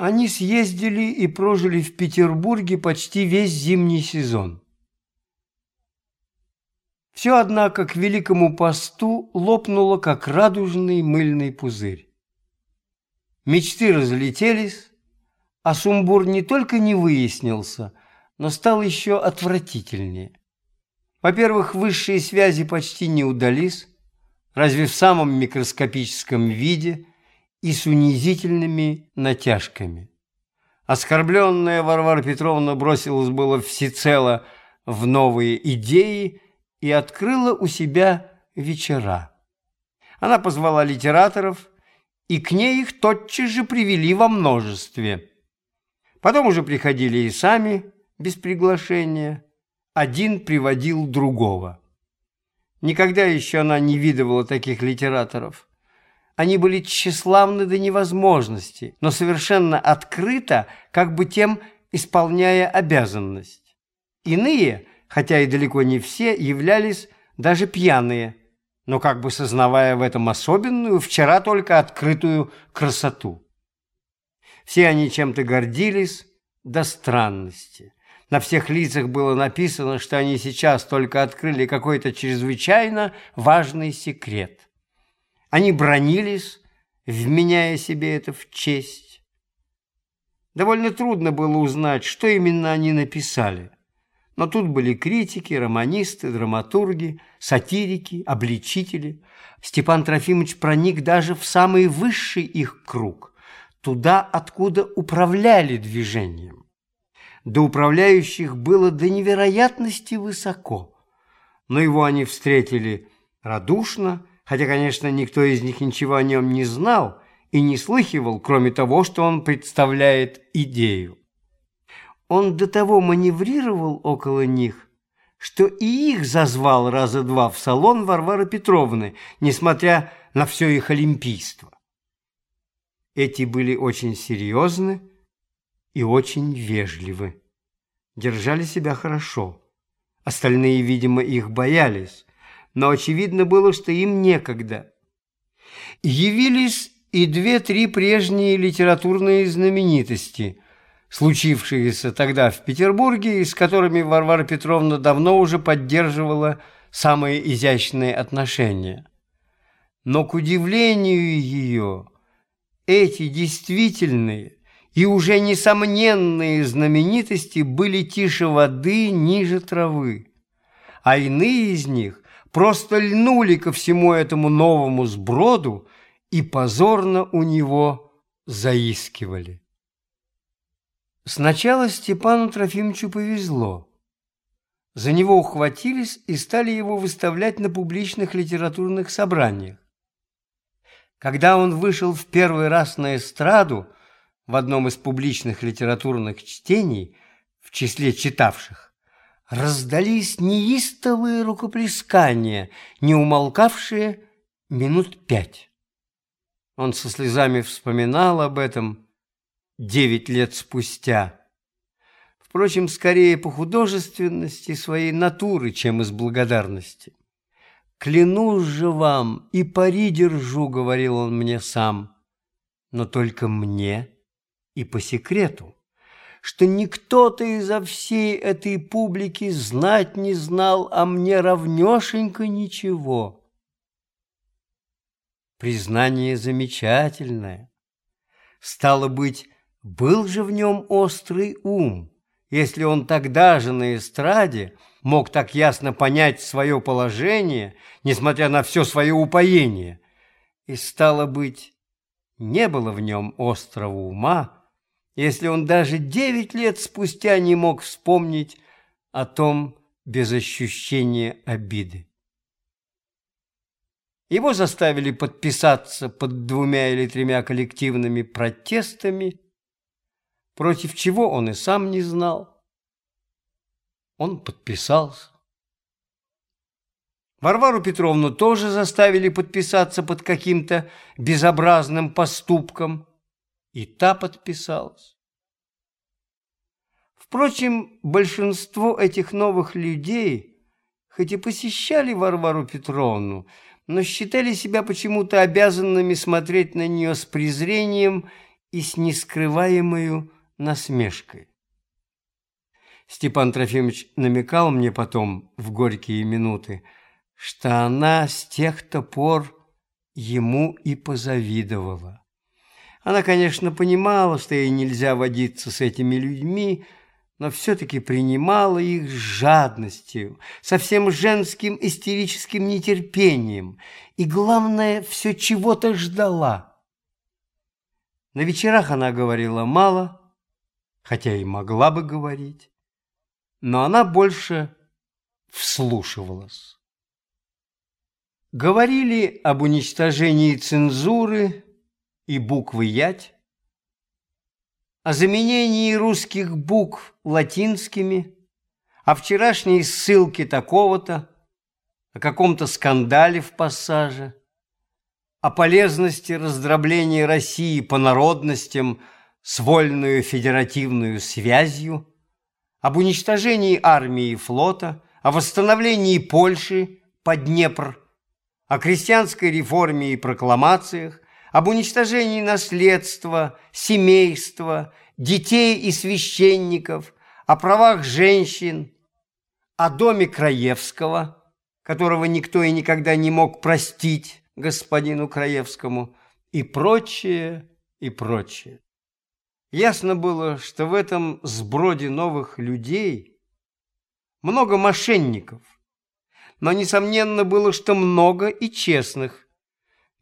Они съездили и прожили в Петербурге почти весь зимний сезон. Все, однако, к Великому посту лопнуло, как радужный мыльный пузырь. Мечты разлетелись, а сумбур не только не выяснился, но стал еще отвратительнее. Во-первых, высшие связи почти не удались, разве в самом микроскопическом виде и с унизительными натяжками. Оскорбленная Варвара Петровна бросилась было всецело в новые идеи и открыла у себя вечера. Она позвала литераторов, и к ней их тотчас же привели во множестве. Потом уже приходили и сами, без приглашения. Один приводил другого. Никогда еще она не видывала таких литераторов. Они были тщеславны до невозможности, но совершенно открыто, как бы тем исполняя обязанность. Иные, хотя и далеко не все, являлись даже пьяные, но как бы сознавая в этом особенную, вчера только открытую красоту. Все они чем-то гордились до странности. На всех лицах было написано, что они сейчас только открыли какой-то чрезвычайно важный секрет. Они бронились, вменяя себе это в честь. Довольно трудно было узнать, что именно они написали. Но тут были критики, романисты, драматурги, сатирики, обличители. Степан Трофимович проник даже в самый высший их круг, туда, откуда управляли движением до управляющих было до невероятности высоко. Но его они встретили радушно, хотя, конечно, никто из них ничего о нем не знал и не слыхивал, кроме того, что он представляет идею. Он до того маневрировал около них, что и их зазвал раза два в салон Варвары Петровны, несмотря на все их олимпийство. Эти были очень серьезны, и очень вежливы. Держали себя хорошо. Остальные, видимо, их боялись, но очевидно было, что им некогда. Явились и две-три прежние литературные знаменитости, случившиеся тогда в Петербурге, с которыми Варвара Петровна давно уже поддерживала самые изящные отношения. Но, к удивлению ее, эти действительные, и уже несомненные знаменитости были тише воды, ниже травы, а иные из них просто льнули ко всему этому новому сброду и позорно у него заискивали. Сначала Степану Трофимовичу повезло. За него ухватились и стали его выставлять на публичных литературных собраниях. Когда он вышел в первый раз на эстраду, в одном из публичных литературных чтений, в числе читавших, раздались неистовые рукоплескания, не умолкавшие минут пять. Он со слезами вспоминал об этом девять лет спустя. Впрочем, скорее по художественности своей натуры, чем из благодарности. «Клянусь же вам, и пари держу», — говорил он мне сам, — «но только мне» и по секрету, что никто-то изо всей этой публики знать не знал, а мне равнешенько ничего. Признание замечательное. Стало быть, был же в нем острый ум, если он тогда же на эстраде мог так ясно понять свое положение, несмотря на все свое упоение, и, стало быть, не было в нем острого ума, если он даже девять лет спустя не мог вспомнить о том без ощущения обиды. Его заставили подписаться под двумя или тремя коллективными протестами, против чего он и сам не знал. Он подписался. Варвару Петровну тоже заставили подписаться под каким-то безобразным поступком – и та подписалась. Впрочем, большинство этих новых людей, хоть и посещали Варвару Петровну, но считали себя почему-то обязанными смотреть на нее с презрением и с нескрываемой насмешкой. Степан Трофимович намекал мне потом, в горькие минуты, что она с тех-то пор ему и позавидовала. Она, конечно, понимала, что ей нельзя водиться с этими людьми, но все-таки принимала их с жадностью, со всем женским истерическим нетерпением и, главное, все чего-то ждала. На вечерах она говорила мало, хотя и могла бы говорить, но она больше вслушивалась. Говорили об уничтожении цензуры и буквы «ять», о заменении русских букв латинскими, о вчерашней ссылке такого-то, о каком-то скандале в пассаже, о полезности раздробления России по народностям с вольную федеративную связью, об уничтожении армии и флота, о восстановлении Польши под Днепр, о крестьянской реформе и прокламациях, об уничтожении наследства, семейства, детей и священников, о правах женщин, о доме Краевского, которого никто и никогда не мог простить господину Краевскому, и прочее, и прочее. Ясно было, что в этом сброде новых людей много мошенников, но несомненно было, что много и честных,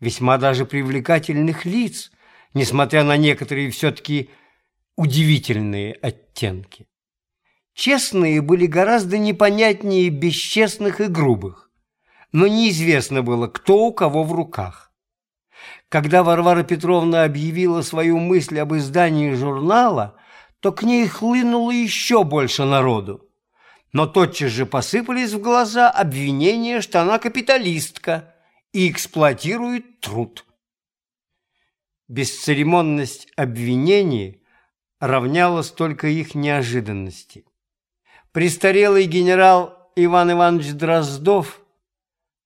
весьма даже привлекательных лиц, несмотря на некоторые все-таки удивительные оттенки. Честные были гораздо непонятнее бесчестных и грубых, но неизвестно было, кто у кого в руках. Когда Варвара Петровна объявила свою мысль об издании журнала, то к ней хлынуло еще больше народу. Но тотчас же посыпались в глаза обвинения, что она капиталистка – и эксплуатирует труд. Бесцеремонность обвинений равнялась только их неожиданности. Престарелый генерал Иван Иванович Дроздов,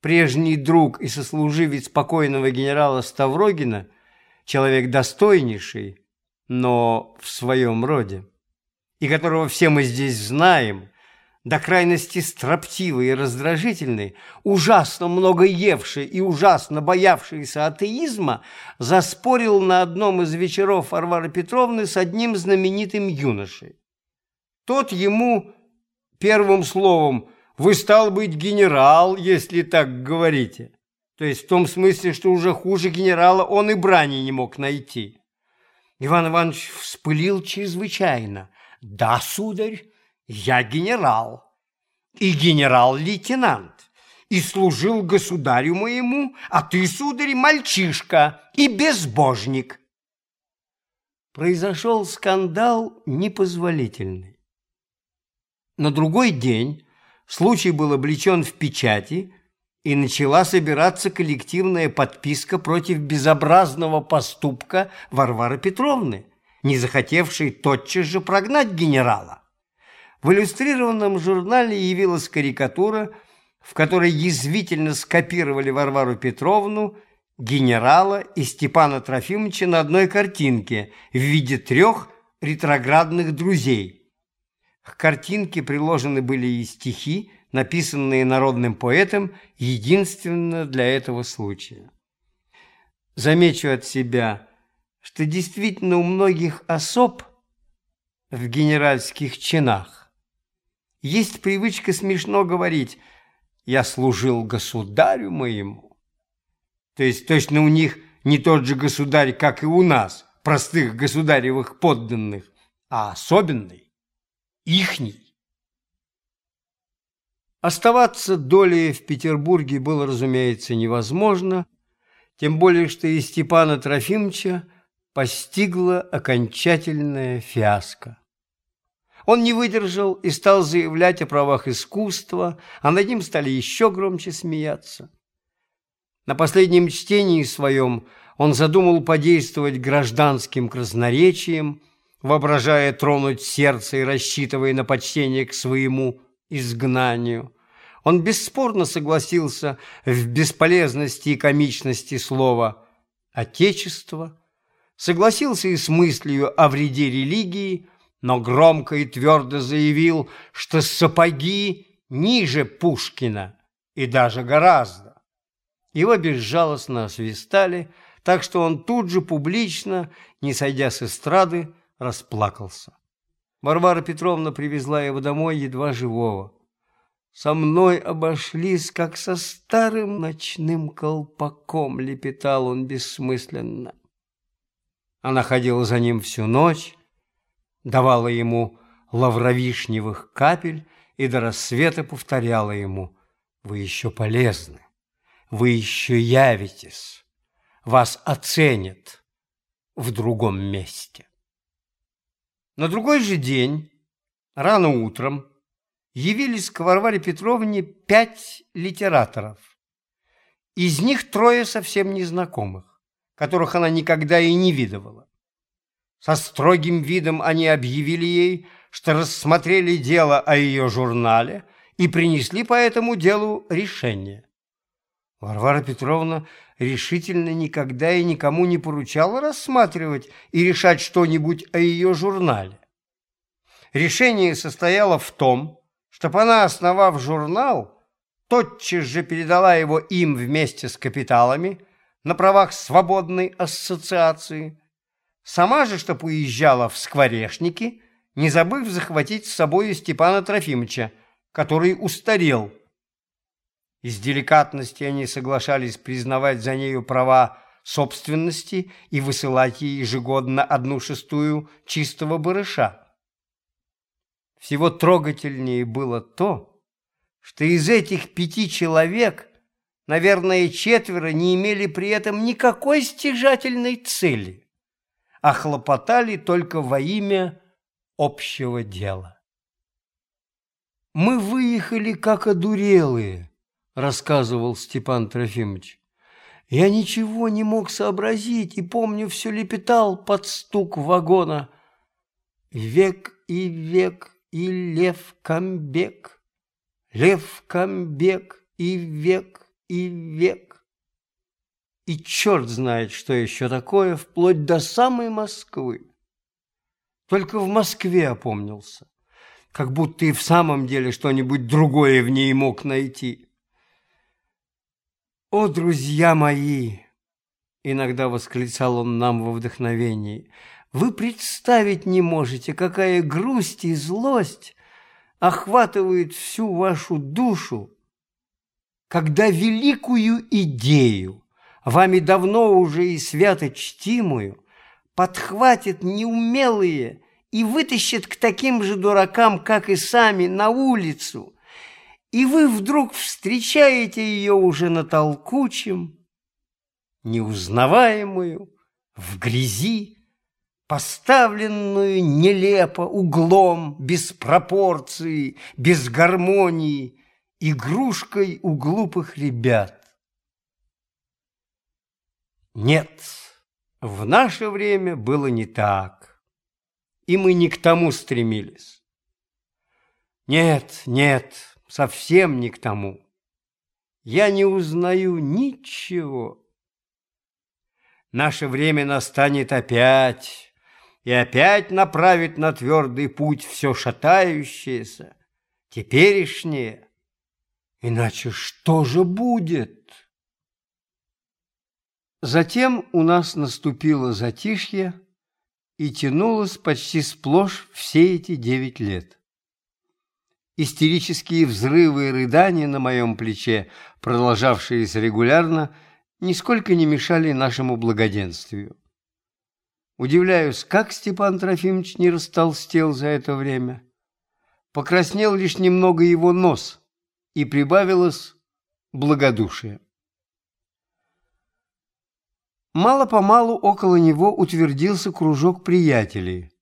прежний друг и сослуживец покойного генерала Ставрогина, человек достойнейший, но в своем роде, и которого все мы здесь знаем, до крайности строптивый и раздражительный, ужасно много евший и ужасно боявшийся атеизма, заспорил на одном из вечеров Варвары Петровны с одним знаменитым юношей. Тот ему первым словом «Вы, стал быть, генерал, если так говорите». То есть в том смысле, что уже хуже генерала он и брани не мог найти. Иван Иванович вспылил чрезвычайно. «Да, сударь, я генерал и генерал-лейтенант, и служил государю моему, а ты, сударь, мальчишка и безбожник. Произошел скандал непозволительный. На другой день случай был облечен в печати, и начала собираться коллективная подписка против безобразного поступка Варвары Петровны, не захотевшей тотчас же прогнать генерала. В иллюстрированном журнале явилась карикатура, в которой язвительно скопировали Варвару Петровну, генерала и Степана Трофимовича на одной картинке в виде трех ретроградных друзей. К картинке приложены были и стихи, написанные народным поэтом единственно для этого случая. Замечу от себя, что действительно у многих особ в генеральских чинах есть привычка смешно говорить «я служил государю моему». То есть точно у них не тот же государь, как и у нас, простых государевых подданных, а особенный, ихний. Оставаться долей в Петербурге было, разумеется, невозможно, тем более, что и Степана Трофимовича постигла окончательная фиаско. Он не выдержал и стал заявлять о правах искусства, а над ним стали еще громче смеяться. На последнем чтении своем он задумал подействовать гражданским красноречием, воображая тронуть сердце и рассчитывая на почтение к своему изгнанию. Он бесспорно согласился в бесполезности и комичности слова «отечество», согласился и с мыслью о вреде религии, но громко и твердо заявил, что сапоги ниже Пушкина и даже гораздо. Его безжалостно освистали, так что он тут же публично, не сойдя с эстрады, расплакался. Варвара Петровна привезла его домой едва живого. Со мной обошлись, как со старым ночным колпаком, лепетал он бессмысленно. Она ходила за ним всю ночь, давала ему лавровишневых капель и до рассвета повторяла ему «Вы еще полезны, вы еще явитесь, вас оценят в другом месте». На другой же день, рано утром, явились к Варваре Петровне пять литераторов. Из них трое совсем незнакомых, которых она никогда и не видывала. Со строгим видом они объявили ей, что рассмотрели дело о ее журнале и принесли по этому делу решение. Варвара Петровна решительно никогда и никому не поручала рассматривать и решать что-нибудь о ее журнале. Решение состояло в том, чтобы она, основав журнал, тотчас же передала его им вместе с капиталами на правах свободной ассоциации, сама же, что уезжала в скворечники, не забыв захватить с собой Степана Трофимовича, который устарел. Из деликатности они соглашались признавать за нею права собственности и высылать ей ежегодно одну шестую чистого барыша. Всего трогательнее было то, что из этих пяти человек, наверное, четверо не имели при этом никакой стяжательной цели, а хлопотали только во имя общего дела. «Мы выехали как одурелые», — рассказывал Степан Трофимович. «Я ничего не мог сообразить и, помню, все лепетал под стук вагона. Век и век и Лев Камбек, Лев Камбек и век, и век. И черт знает, что еще такое, вплоть до самой Москвы. Только в Москве опомнился, как будто и в самом деле что-нибудь другое в ней мог найти. «О, друзья мои!» — иногда восклицал он нам во вдохновении — вы представить не можете, какая грусть и злость охватывает всю вашу душу, когда великую идею, вами давно уже и свято чтимую, подхватит неумелые и вытащит к таким же дуракам, как и сами, на улицу, и вы вдруг встречаете ее уже на толкучем, неузнаваемую, в грязи, поставленную нелепо, углом, без пропорции, без гармонии, игрушкой у глупых ребят. Нет, в наше время было не так, и мы не к тому стремились. Нет, нет, совсем не к тому. Я не узнаю ничего. Наше время настанет опять, и опять направит на твердый путь все шатающееся, теперешнее. Иначе что же будет? Затем у нас наступило затишье и тянулось почти сплошь все эти девять лет. Истерические взрывы и рыдания на моем плече, продолжавшиеся регулярно, нисколько не мешали нашему благоденствию. Удивляюсь, как Степан Трофимович не растолстел за это время. Покраснел лишь немного его нос, и прибавилось благодушие. Мало-помалу около него утвердился кружок приятелей,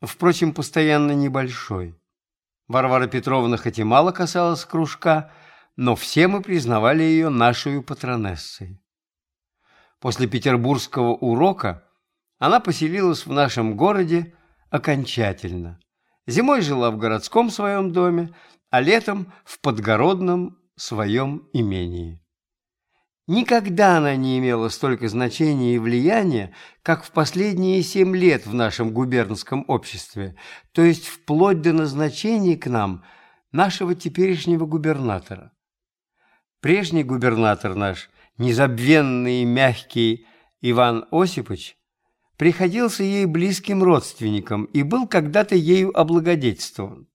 впрочем, постоянно небольшой. Варвара Петровна хоть и мало касалась кружка, но все мы признавали ее нашей патронессой. После петербургского урока она поселилась в нашем городе окончательно. Зимой жила в городском своем доме, а летом в подгородном своем имении. Никогда она не имела столько значения и влияния, как в последние семь лет в нашем губернском обществе, то есть вплоть до назначения к нам нашего теперешнего губернатора. Прежний губернатор наш, незабвенный и мягкий Иван Осипович, приходился ей близким родственником и был когда-то ею облагодетельствован.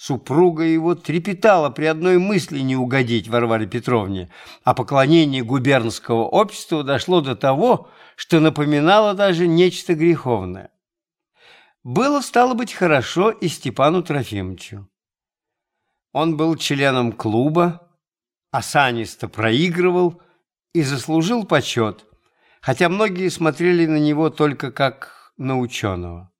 Супруга его трепетала при одной мысли не угодить Варваре Петровне, а поклонение губернского общества дошло до того, что напоминало даже нечто греховное. Было, стало быть, хорошо и Степану Трофимовичу. Он был членом клуба, осанисто проигрывал и заслужил почет, хотя многие смотрели на него только как на ученого.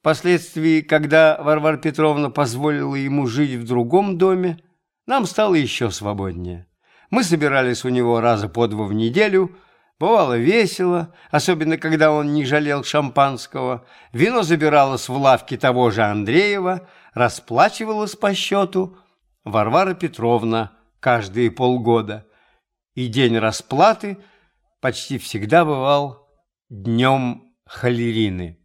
Впоследствии, когда Варвара Петровна позволила ему жить в другом доме, нам стало еще свободнее. Мы собирались у него раза по два в неделю, бывало весело, особенно когда он не жалел шампанского. Вино забиралось в лавке того же Андреева, расплачивалось по счету Варвара Петровна каждые полгода. И день расплаты почти всегда бывал днем холерины.